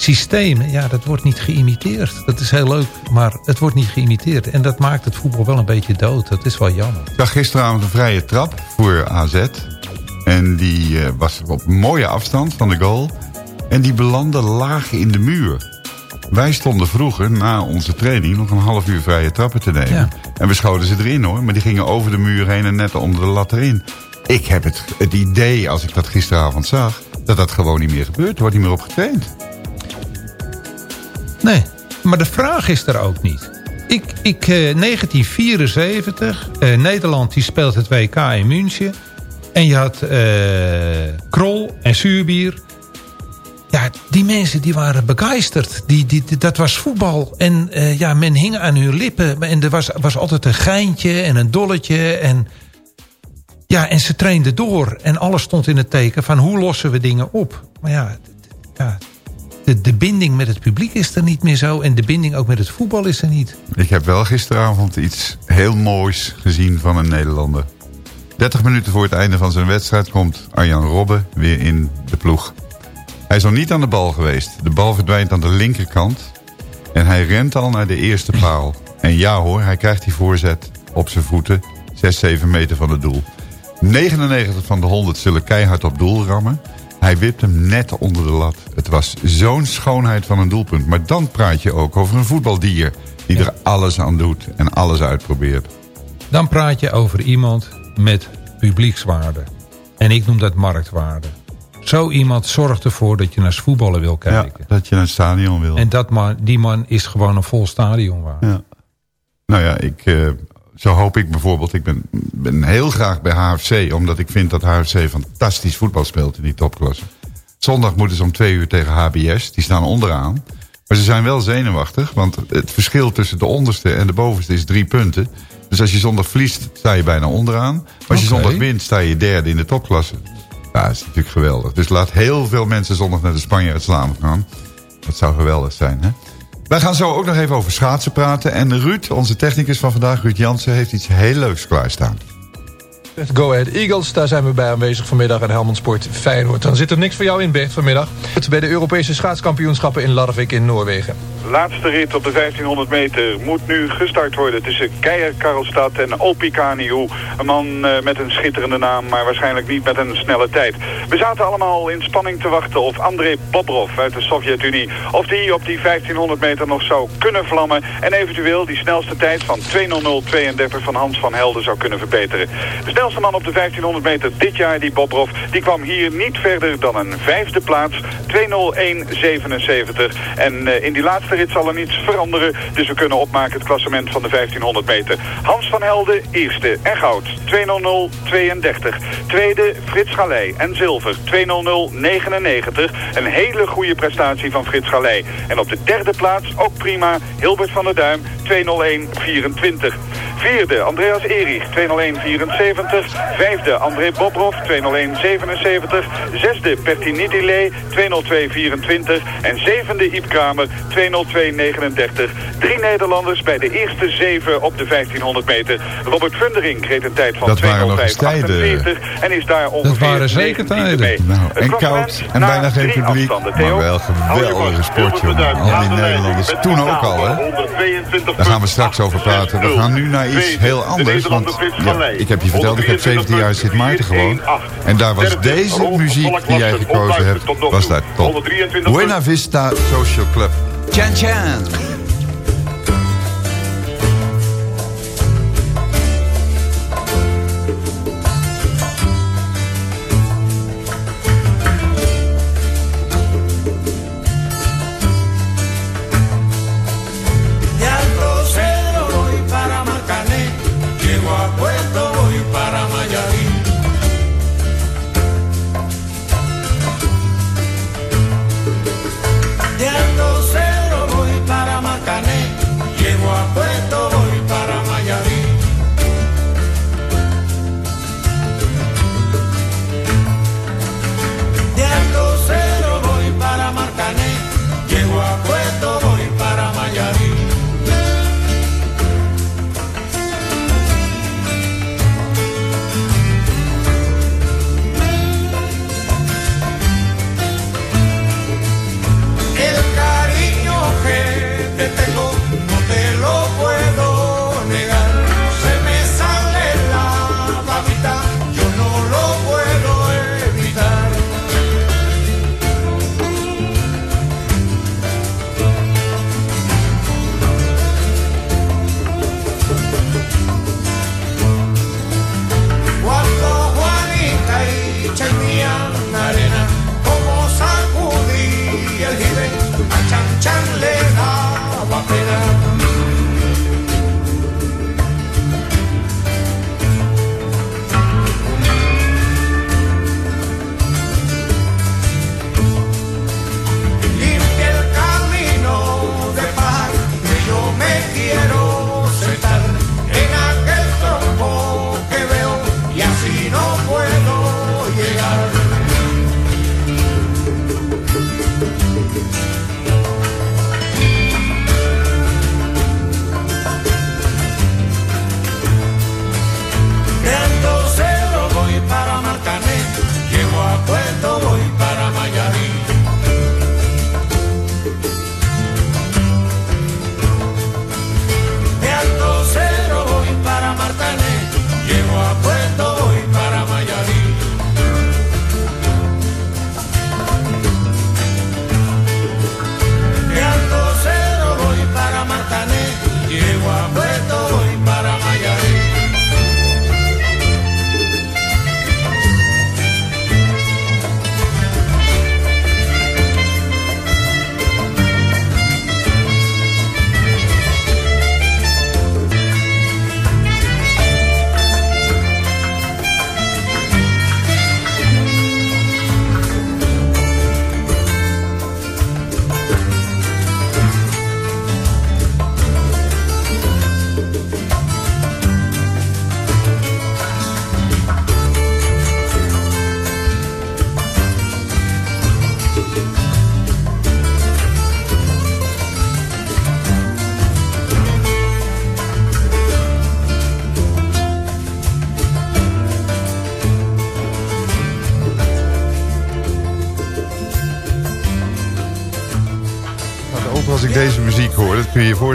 Systemen, ja, dat wordt niet geïmiteerd. Dat is heel leuk, maar het wordt niet geïmiteerd. En dat maakt het voetbal wel een beetje dood. Dat is wel jammer. Ik zag gisteravond een vrije trap voor AZ. En die eh, was op mooie afstand van de goal. En die belandde laag in de muur. Wij stonden vroeger na onze training nog een half uur vrije trappen te nemen. Ja. En we schoten ze erin hoor. Maar die gingen over de muur heen en net onder de lat erin. Ik heb het, het idee, als ik dat gisteravond zag... dat dat gewoon niet meer gebeurt. Er wordt niet meer op getraind. Nee, maar de vraag is er ook niet. Ik, ik, eh, 1974, eh, Nederland die speelt het WK in München. En je had eh, Krol en Zuurbier. Ja, die mensen die waren begeisterd. Die, die, dat was voetbal. En eh, ja, men hing aan hun lippen. En er was, was altijd een geintje en een dolletje. En, ja, en ze trainden door. En alles stond in het teken van hoe lossen we dingen op. Maar ja, ja de, binding met het publiek is er niet meer zo. En de binding ook met het voetbal is er niet. Ik heb wel gisteravond iets heel moois gezien van een Nederlander. 30 minuten voor het einde van zijn wedstrijd komt Arjan Robben weer in de ploeg. Hij is nog niet aan de bal geweest. De bal verdwijnt aan de linkerkant. En hij rent al naar de eerste paal. En ja hoor, hij krijgt die voorzet op zijn voeten. 6, 7 meter van het doel. 99 van de 100 zullen keihard op doel rammen. Hij wipt hem net onder de lat. Het was zo'n schoonheid van een doelpunt. Maar dan praat je ook over een voetbaldier... die er alles aan doet en alles uitprobeert. Dan praat je over iemand met publiekswaarde. En ik noem dat marktwaarde. Zo iemand zorgt ervoor dat je naar voetballen wil Ja, kijken. dat je naar het stadion wil. En dat man, die man is gewoon een vol stadion waard. Ja. Nou ja, ik, eh, zo hoop ik bijvoorbeeld, ik ben, ben heel graag bij HFC... omdat ik vind dat HFC fantastisch voetbal speelt in die topklasse. Zondag moeten ze om twee uur tegen HBS, die staan onderaan. Maar ze zijn wel zenuwachtig, want het verschil tussen de onderste en de bovenste is drie punten. Dus als je zondag verliest, sta je bijna onderaan. Maar als je zondag wint, sta je derde in de topklasse. Ja, dat is natuurlijk geweldig. Dus laat heel veel mensen zondag naar de Spanjaard slaan gaan. Dat zou geweldig zijn, hè? Wij gaan zo ook nog even over schaatsen praten. En Ruud, onze technicus van vandaag, Ruud Jansen, heeft iets heel leuks klaarstaan. Go Ahead Eagles, daar zijn we bij aanwezig vanmiddag en Helmond Sport Feyenoord. Dan zit er niks voor jou in, Bert, vanmiddag. Bij de Europese schaatskampioenschappen in Larvik in Noorwegen. Laatste rit op de 1500 meter moet nu gestart worden tussen Keijer Karlstad en Opi Kaniu. Een man eh, met een schitterende naam, maar waarschijnlijk niet met een snelle tijd. We zaten allemaal in spanning te wachten of André Bobrov uit de Sovjet-Unie... of die op die 1500 meter nog zou kunnen vlammen... en eventueel die snelste tijd van 2.00.32 van Hans van Helden zou kunnen verbeteren. De snelste man op de 1500 meter dit jaar, die Bobrov, die kwam hier niet verder dan een vijfde plaats. 2.01.77. En eh, in die laatste rit zal er niets veranderen. Dus we kunnen opmaken het klassement van de 1500 meter. Hans van Helden, eerste en goud. 2.00.32. Tweede, Frits Galei en zilver. 2.00.99. Een hele goede prestatie van Frits Galei. En op de derde plaats, ook prima, Hilbert van der Duim. 2.01.24. Vierde, Andreas Erich, 2.01.74. Vijfde, André Bobrov, 2.01.77. Zesde, Pertinidile, 2.02.24. En zevende, Iep Kramer, 2.02.39. Drie Nederlanders bij de eerste zeven op de 1500 meter. Robert Vundering reed een tijd van Dat waren nog eens 2.05.48 en is daar ongeveer waren zeker 19e tijden. mee. Nou, en koud en na bijna geen publiek. Maar wel geweldige vast. sport, jongen. Al die Nederlanders. Toen ook al, hè? Daar gaan we straks over praten. We gaan nu naar iets heel anders. Want ja, ik heb je verteld, ik heb 17 jaar in Sint Maarten gewoond. En daar was deze muziek die jij gekozen hebt, was daar top. Buena Vista Social Club. Chan Chan.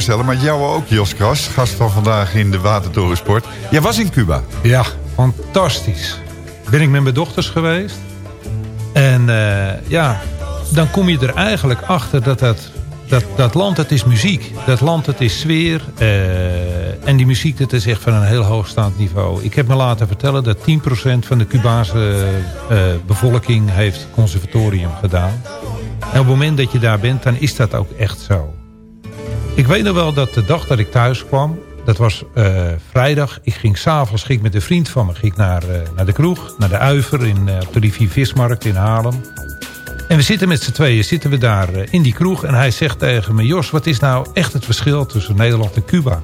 Maar jou ook, Jos Kras, gast van vandaag in de Watertorensport. Jij was in Cuba. Ja, fantastisch. Ben ik met mijn dochters geweest. En eh, ja, dan kom je er eigenlijk achter dat dat, dat, dat land, het is muziek. Dat land, het is sfeer. eh, en die muziek, dat is echt van een heel hoogstaand niveau. Ik heb me laten vertellen dat 10% van de Cubaanse eh, bevolking heeft conservatorium gedaan. En op het moment dat je daar bent, dan is dat ook echt zo. Ik weet nog wel dat de dag dat ik thuis kwam... dat was eh, vrijdag. Ik ging s'avonds met een vriend van me ging naar, eh, naar de kroeg. Naar de Uiver in, eh, op de rivier Vismarkt in Haarlem. En we zitten met z'n tweeën zitten we daar in die kroeg. En hij zegt tegen me... Jos, wat is nou echt het verschil tussen Nederland en Cuba?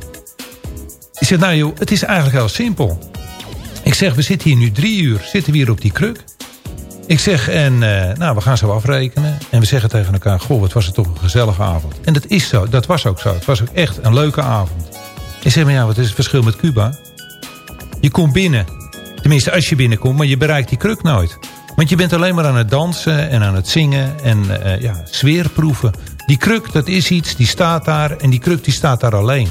Ik zeg, nou joh, het is eigenlijk heel simpel. Ik zeg, we zitten hier nu drie uur. Zitten we hier op die kruk. Ik zeg, en eh, nou, we gaan zo afrekenen. En we zeggen tegen elkaar, goh, wat was het toch een gezellige avond. En dat is zo, dat was ook zo. Het was ook echt een leuke avond. Ik zeg, maar ja, wat is het verschil met Cuba? Je komt binnen. Tenminste, als je binnenkomt, maar je bereikt die kruk nooit. Want je bent alleen maar aan het dansen en aan het zingen en eh, ja, sfeerproeven. Die kruk, dat is iets, die staat daar en die kruk die staat daar alleen.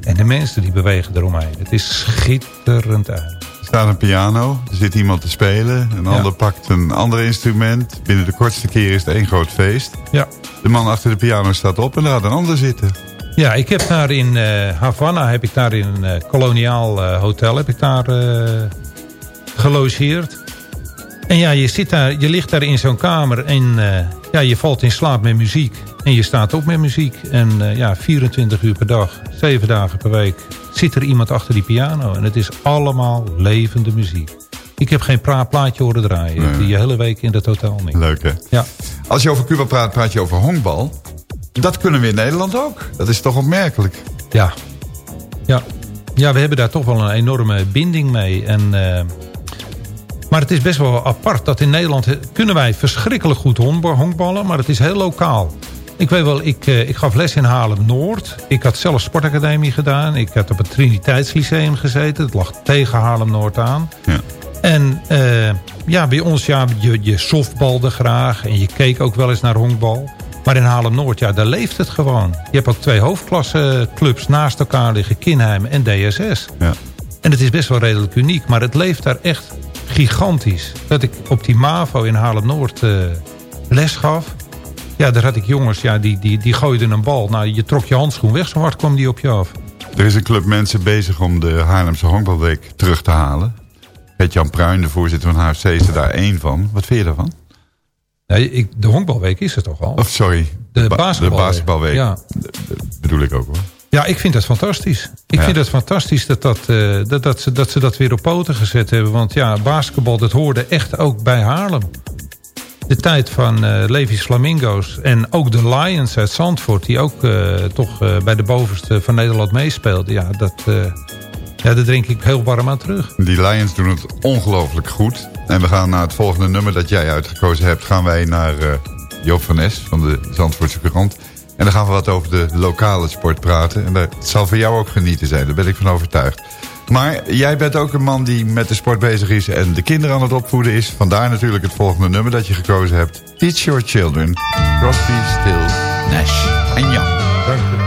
En de mensen die bewegen eromheen. Het is schitterend uit. Staat een piano, er zit iemand te spelen. Een ander pakt een ander instrument. Binnen de kortste keer is het één groot feest. Ja. De man achter de piano staat op en er gaat een ander zitten. Ja, ik heb daar in eh, Havana, heb ik daar in een eh, koloniaal eh, hotel, heb ik daar gelogeerd. En ja, je, zit daar, je ligt daar in zo'n kamer en ja, je valt in slaap met muziek. En je staat op met muziek. En eh, ja, 24 uur per dag, 7 dagen per week zit er iemand achter die piano. En het is allemaal levende muziek. Ik heb geen plaatje horen draaien. Die hele week in dat hotel niet. Leuk hè? Ja. Als je over Cuba praat, praat je over honkbal. Dat kunnen we in Nederland ook. Dat is toch opmerkelijk. Ja. Ja. Ja, we hebben daar toch wel een enorme binding mee. En, eh, maar het is best wel apart dat in Nederland... kunnen wij verschrikkelijk goed honkba- honkballen, maar het is heel lokaal. Ik weet wel, ik, eh, ik gaf les in Haarlem-Noord. Ik had zelf sportacademie gedaan. Ik had op het Triniteitslyceum gezeten. Het lag tegen Haarlem-Noord aan. Ja. En eh, ja, bij ons, ja, je, je softbalde graag. En je keek ook wel eens naar honkbal. Maar in Haarlem-Noord, ja, daar leeft het gewoon. Je hebt ook twee hoofdklasseclubs naast elkaar liggen. Kinheim en DSS. Ja. En het is best wel redelijk uniek. Maar het leeft daar echt gigantisch. Dat ik op die MAVO in Haarlem-Noord eh, les gaf. Ja, daar had ik jongens, ja, die, die, die gooiden een bal. Nou, je trok je handschoen weg, zo hard kwam die op je af. Er is een club mensen bezig om de Haarlemse Honkbalweek terug te halen. Gert-Jan Pruin, de voorzitter van HFC, is er daar één van. Wat vind je daarvan? Nee, ik, de honkbalweek is er toch al? Of sorry, De ba- basketbalweek. de basketbalweek. Ja. Bedoel ik ook hoor. Ja, ik vind dat fantastisch. Ik Ja. vind het fantastisch dat, dat, eh, dat, dat, ze, dat ze dat weer op poten gezet hebben. Want ja, basketbal, dat hoorde echt ook bij Haarlem. De tijd van eh Levi's Flamingo's en ook de Lions uit Zandvoort... die ook eh, toch bij de bovenste van Nederland meespeelden. Ja, dat, ja, daar denk ik heel warm aan terug. Die Lions doen het ongelooflijk goed. En we gaan naar het volgende nummer dat jij uitgekozen hebt. Gaan wij naar Joop van van de Zandvoortse Courant. En dan gaan we wat over de lokale sport praten. En dat zal voor jou ook genieten zijn, daar ben ik van overtuigd. Maar jij bent ook een man die met de sport bezig is... en de kinderen aan het opvoeden is. Vandaar natuurlijk het volgende nummer dat je gekozen hebt. Teach Your Children, Crosby, Stills, Nash en Young. Dank je.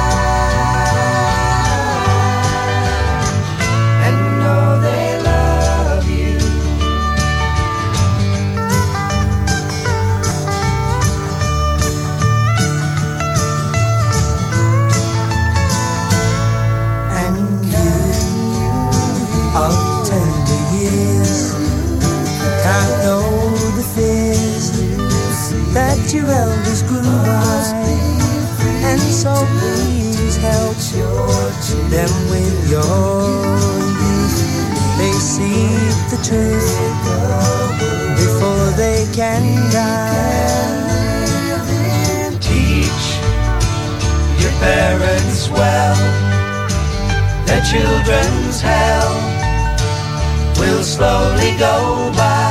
your elders groove by. And so please help them with your youth. They see the truth before they can die. Teach your parents well. Their children's hell will slowly go by.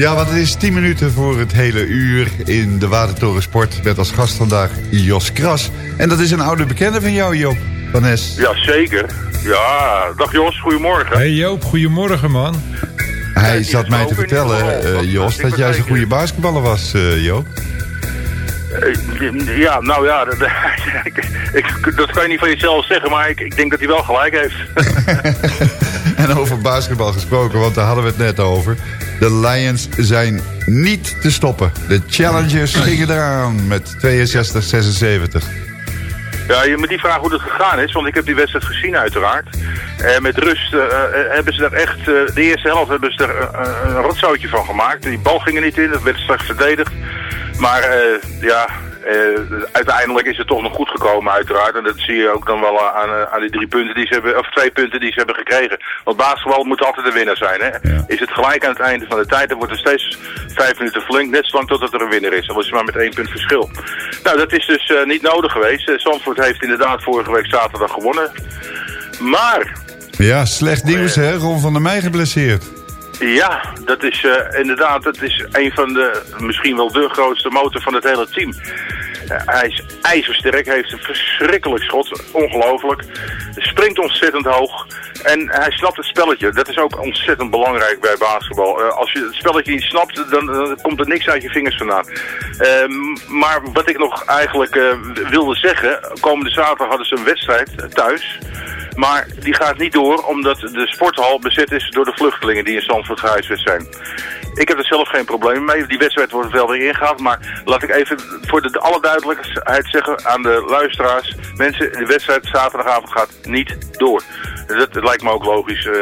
Ja, want het is 10 minuten voor het hele uur in de Watertoren Sport... met als gast vandaag Jos Kras. En dat is een oude bekende van jou, Joop van Nes. Ja, zeker. Ja, dag Jos, goedemorgen. Hey Joop, goedemorgen man. Hij zat mij te vertellen, eh, Jos, dat jij zo'n goede basketballer was, eh, Joop. Eh, Ja, nou ja, dat, ik, ik- dat kan je niet van jezelf zeggen, maar ik, ik denk dat hij wel gelijk heeft. En over basketbal gesproken, want daar hadden we het net over. De Lions zijn niet te stoppen. De Challengers gingen eraan met 62-76. Ja, je moet die vragen hoe het gegaan is, want ik heb die wedstrijd gezien uiteraard. En met rust eh, eh, hebben ze daar echt, eh, de eerste helft hebben ze er eh, een rotzootje van gemaakt. Die bal ging er niet in, dat werd straks verdedigd. Maar eh, ja, eh, uiteindelijk is het toch nog goed gekomen uiteraard. En dat zie je ook dan wel aan, eh, aan die drie punten die ze hebben, of twee punten die ze hebben gekregen. Want basketbal moet altijd de winnaar zijn. Hè? Is het gelijk aan het einde van de tijd, dan wordt er steeds vijf minuten verlengd. Net zolang totdat er een winnaar is. Dan was het maar met één punt verschil. Nou, dat is dus eh, niet nodig geweest. Eh, Zandvoort heeft inderdaad vorige week zaterdag gewonnen. Maar Ja, slecht nieuws hè, Ron van der Meij geblesseerd. Ja, dat is eh, inderdaad, het is een van de, misschien wel de grootste motor van het hele team. Eh, hij is ijzersterk, heeft een verschrikkelijk schot, ongelooflijk. Springt ontzettend hoog en hij snapt het spelletje. Dat is ook ontzettend belangrijk bij basketbal. Eh, als je het spelletje niet snapt, dan, komt er niks uit je vingers vandaan. Ehm, maar wat ik nog eigenlijk eh, wilde zeggen, komende zaterdag hadden ze een wedstrijd thuis. Maar die gaat niet door omdat de sporthal bezet is door de vluchtelingen die in Zandvoort gehuisvest zijn. Ik heb er zelf geen probleem mee. Die wedstrijd wordt wel weer ingehaald. Maar laat ik even voor de alle duidelijkheid zeggen aan de luisteraars. Mensen, de wedstrijd zaterdagavond gaat niet door. Dat, dat lijkt me ook logisch. eh,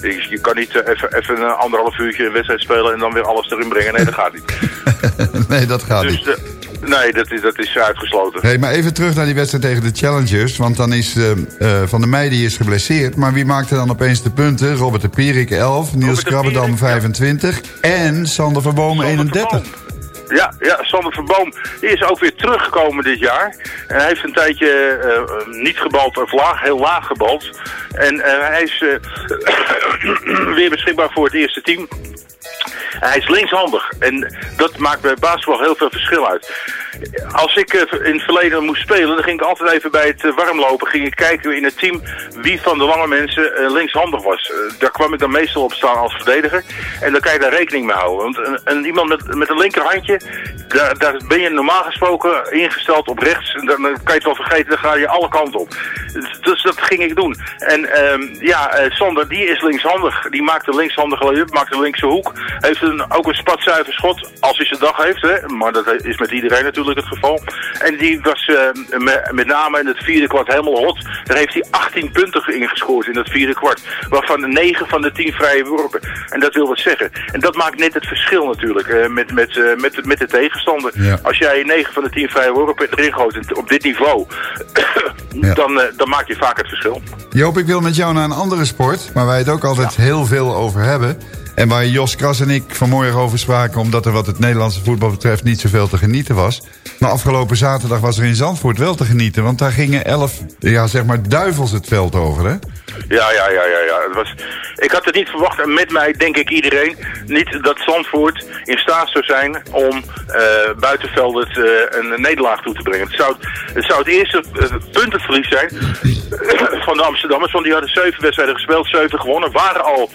je, je kan niet eh, even, even een anderhalf uurtje een wedstrijd spelen en dan weer alles erin brengen. Nee, dat gaat niet. nee, dat gaat Dus niet. de- nee, dat is, dat is uitgesloten. Hey, maar even terug naar die wedstrijd tegen de Challengers. Want dan is eh, Van der Meij die is geblesseerd. Maar wie maakte dan opeens de punten? Robert de Pierik 11, Niels Krabbedam 25 en Sander Verboom 31. Ja, ja, Sander Verboom die is ook weer teruggekomen dit jaar. En hij heeft een tijdje eh, niet gebald of heel laag gebald. En eh, hij is eh, weer beschikbaar voor het eerste team. Hij is linkshandig en dat maakt bij basketbal heel veel verschil uit. Als ik eh, in het verleden moest spelen, dan ging ik altijd even bij het eh, warmlopen ging ik kijken in het team wie van de lange mensen eh, linkshandig was. Daar kwam ik dan meestal op staan als verdediger en dan kan je daar rekening mee houden. Want een, een- iemand met, met een linkerhandje, daar, ben je normaal gesproken ingesteld op rechts. Dan, kan je het wel vergeten, dan ga je alle kanten op. Dus, dat ging ik doen. En ehm, ja, eh, Sander, die is linkshandig. Die maakt de linkshandige lay-up, maakt de linkse hoek. Heeft een, ook een spatzuiver schot als hij zijn dag heeft. Hè? Maar dat is met iedereen natuurlijk het geval. En die was eh, me- met name in het vierde kwart helemaal hot. Daar heeft hij 18 punten ingescoord in dat vierde kwart. Waarvan 9 van de 10 vrije worpen. En dat wil wat zeggen. En dat maakt net het verschil natuurlijk eh, met, met, eh, met, met de tegenstander. Ja. Als jij 9 van de 10 vrije worpen erin gooit op dit niveau, dan, eh, dan maak je vaak het verschil. Joop, ik wil met jou naar een andere sport... waar wij het ook altijd heel veel over hebben. En waar Jos Kras en ik vanmorgen over spraken... omdat er wat het Nederlandse voetbal betreft niet zoveel te genieten was. Maar afgelopen zaterdag was er in Zandvoort wel te genieten... want daar gingen elf, ja, zeg maar, duivels het veld over, hè? Ja, ja, ja, ja, ja. Het was, ik had het niet verwacht, en met mij denk ik iedereen, niet dat Zandvoort in staat zou zijn om eh buitenveld het, eh, een nederlaag toe te brengen. Het zou het, zou het eerste puntenverlies zijn van de Amsterdammers, want die hadden zeven wedstrijden gespeeld, zeven gewonnen, waren al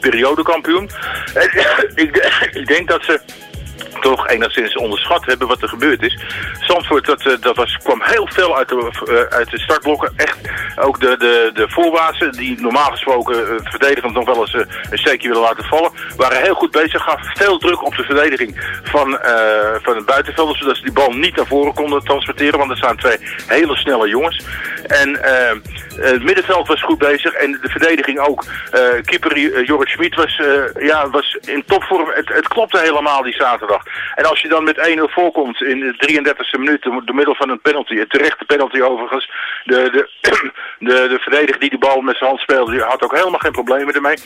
periodekampioen. En, ik, ik denk dat ze toch enigszins onderschat hebben wat er gebeurd is. Zandvoort, dat, eh, dat was, kwam heel veel uit de, eh, uit de startblokken. Echt, ook de, de, de voorwaartsen, die normaal gesproken uh, verdedigend nog wel eens eh, een steekje willen laten vallen, waren heel goed bezig. Gaf veel druk op de verdediging van, eh, van het buitenveld, zodat ze die bal niet naar voren konden transporteren, want er staan twee hele snelle jongens. En eh, het middenveld was goed bezig en de verdediging ook. Eh keeper eh, Jorrit Schmid was, eh, ja, was in topvorm. Het, het klopte helemaal die zaterdag. En als je dan met 1-0 voorkomt in de 33e minuut door middel van een penalty, een terechte penalty overigens, de, de, de, de verdediger die de bal met zijn hand speelde, had ook helemaal geen problemen ermee.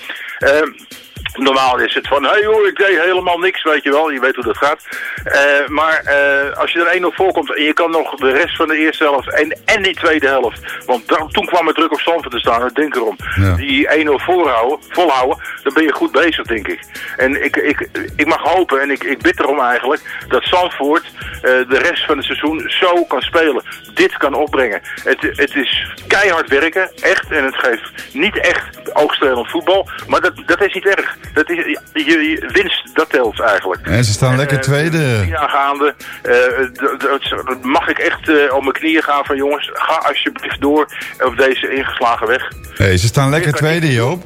Normaal is het van, hé hey hoor, ik deed helemaal niks, weet je wel, je weet hoe dat gaat. Eh, maar eh, als je er 1-0 voorkomt en je kan nog de rest van de eerste helft en, en die tweede helft, want dan- toen kwam er druk op Stamford te staan, denk erom, Ja. die 1-0 voorhouden, volhouden, dan ben je goed bezig, denk ik. En ik, ik, ik mag hopen, en ik, ik bid erom eigenlijk, dat Zandvoort eh, de rest van het seizoen zo kan spelen. Dit kan opbrengen. Het, het is keihard werken, echt, en het geeft niet echt oogstrelend voetbal, maar dat, dat is niet erg. Dat is, je, je winst, dat telt eigenlijk. En ze staan lekker Eh, tweede. jaar gaande. eh, mag ik echt eh, op mijn knieën gaan van jongens, ga alsjeblieft door op deze ingeslagen weg. hey, ze staan lekker tweede, Joop.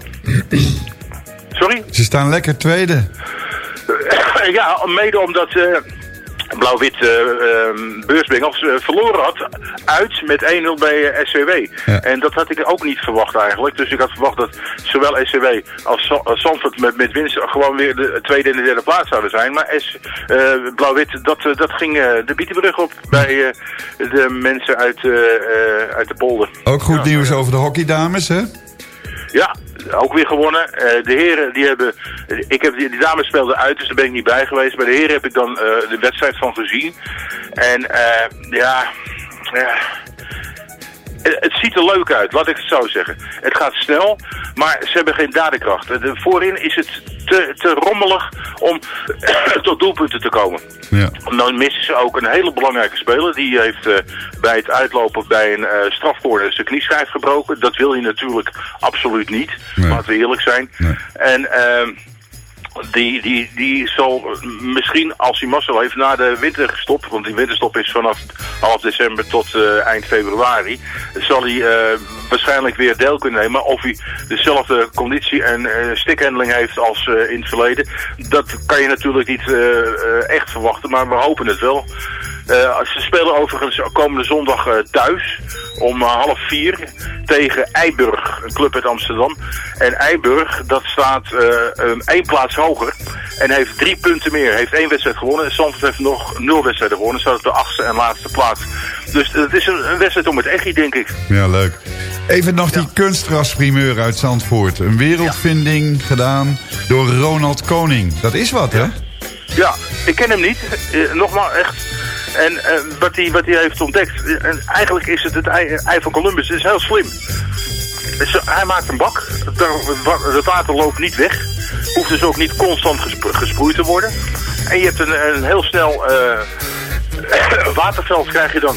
Sorry? Ze staan lekker tweede. ja, mede omdat eh, Blauw-Wit eh, ehm, Beursbengels eh, verloren had uit met 1-0 bij eh, SCW. Ja. En dat had ik ook niet verwacht eigenlijk. Dus ik had verwacht dat zowel SCW als Zandvoort met, met winst gewoon weer de tweede en de derde plaats zouden zijn. Maar S, Blauw-Wit, dat, dat ging de Bietenbrug op bij de mensen uit, uit de polder. Ook goed nieuws over de hockeydames, hè? Ja, ook weer gewonnen. Eh, de heren, die hebben... Ik heb, die, dames speelden uit, dus daar ben ik niet bij geweest. Bij de heren heb ik dan eh, de wedstrijd van gezien. En eh, ja... ja het het ziet er leuk uit, laat ik het zo zeggen. Het gaat snel, maar ze hebben geen dadenkracht. De, voorin is het te, te rommelig om tot doelpunten te komen. Ja. Dan missen ze ook een hele belangrijke speler. Die heeft eh, bij het uitlopen bij een eh strafcorner zijn knieschijf gebroken. Dat wil je natuurlijk absoluut niet. Nee. Laten we eerlijk zijn. Nee. En ehm, die, die, die zal misschien, als hij mazzel heeft, na de winterstop... want die winterstop is vanaf half december tot eh, eind februari... zal hij eh, waarschijnlijk weer deel kunnen nemen. Of hij dezelfde conditie en eh stikhandeling heeft als in het verleden... dat kan je natuurlijk niet echt verwachten, maar we hopen het wel. Eh, ze spelen overigens komende zondag eh, thuis om eh, half vier tegen Eiburg, een club uit Amsterdam. En Eiburg, dat staat een één plaats hoger en heeft drie punten meer. Heeft één wedstrijd gewonnen en Zandvoort heeft nog nul wedstrijden gewonnen. Staat op de achtste en laatste plaats. Dus het is een, een wedstrijd om het echi, denk ik. Ja, leuk. Even nog die kunstgrasprimeur uit Zandvoort. Een wereldvinding gedaan door Ronald Koning. Dat is wat, hè? Ja, ik ken hem niet. Eh, nogmaals, echt. En eh, wat hij wat hij heeft ontdekt, en eigenlijk is het het ei, van Columbus, het is heel slim. Dus, eh, hij maakt een bak, het wa- het water loopt niet weg, hoeft dus ook niet constant gespro- gesproeid te worden. En je hebt een, een heel snel waterveld krijg je dan.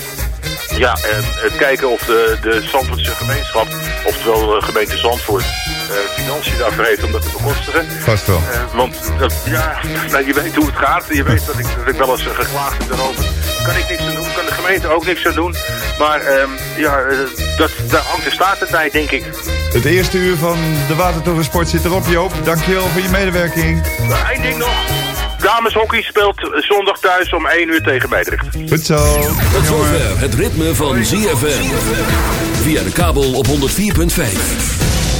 Ja, en het kijken of de, de Zandvoortse gemeenschap, oftewel de gemeente Zandvoort, financiën daarvoor heeft om dat te bekostigen. Vast wel. Eh, want dat, ja, nou, je weet hoe het gaat. Je weet dat ik, dat ik wel eens eh, geklaagd heb daarover. Kan ik niks aan doen? Kan de gemeente ook niks aan doen. Maar ehm, ja, eh, dat, daar hangt de staat het bij, denk ik. Het eerste uur van de Watertorensport zit erop, Joop. Dankjewel voor je medewerking. Eén ding nog. Dameshockey speelt zondag thuis om 1 uur tegen Meidrecht. Goed zo. Tot zover het ritme van ZFM. Via de kabel op 104.5.